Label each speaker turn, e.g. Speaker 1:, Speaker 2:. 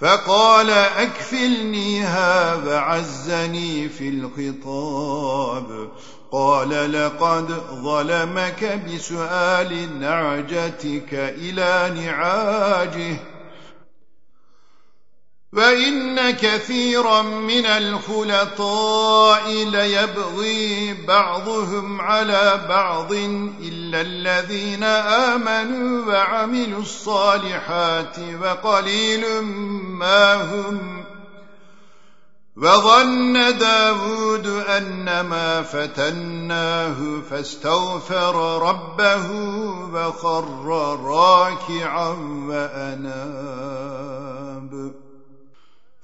Speaker 1: فقال أكفلنيها وعزني في الخطاب. قال لقد ظلمك بسؤال نعجتك إلى نعاجه. وإن كثيرا من الخلطاء ليبغي بعضهم على بعض إلا الذين آمنوا وعملوا الصالحات وقليل ما هم وظن داود أنما فتناه فاستغفر ربه وخر راكعا وأناب.